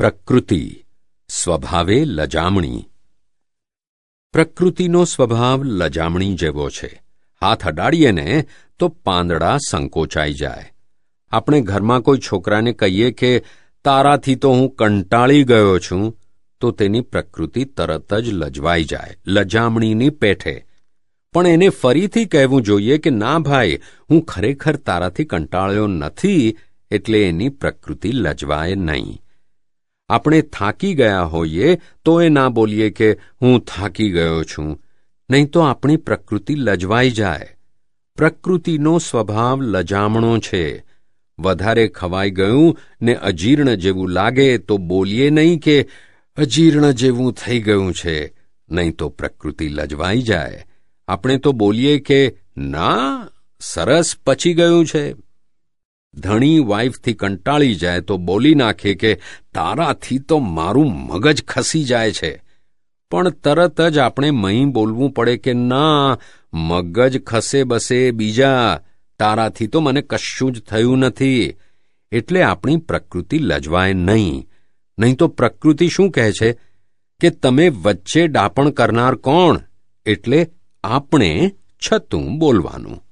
પ્રકૃતિ, સ્વભાવે લજામણી. પ્રકૃતિનો સ્વભાવ લજામણી જેવો છે. હાથ અડાડીએ ને તો પાંદડા સંકોચાઈ જાય. આપણે ઘરમાં કોઈ છોકરાને કહીએ કે, તારાથી તો હું કંટાળી ગયો છું, તો તેની પ્રકૃતિ તરત જ લજવાઈ જાય, લજામણીની પેઠે. પણ એને ફરીથી કહેવું જોઈએ કે, ના ભાઈ, હું ખરેખર તારાથી કંટાળ્યો નથી, એટલે એની પ્રકૃતિ લજવાય નહીં. આપણે થાકી ગયા હોઈએ તો એ ના બોલીએ કે હું થાકી ગયો છું. નહીં તો આપણી પ્રકૃતિ લજવાઈ જાય. પ્રકૃતિનો સ્વભાવ લજામણો છે. વધારે ખવાઈ ગયું ને અજીર્ણ જેવું લાગે તો બોલીએ નહીં કે અજીર્ણ જેવું થઈ ગયું છે. નહીં તો પ્રકૃતિ લજવાઈ જાય. આપણે તો બોલીએ કે, ના, સરસ, પચી ગયું છે. ધણી વાઈફથી કંટાળી જાય તો બોલી નાખે કે, તારાથી તો મારું મગજ ખસી જાય છે. પણ તરત જ આપણે મહી બોલવું પડે કે, ના, મગજ ખસે બસે બીજા, તારાથી તો મને કશું જ થયું નથી. એટલે આપણી પ્રકૃતિ લજવાય નહીં. નહીં તો પ્રકૃતિ શું કહે છે? કે તમે વચ્ચે ડાપણ કરનાર કોણ? એટલે આપણે છતું બોલવાનું.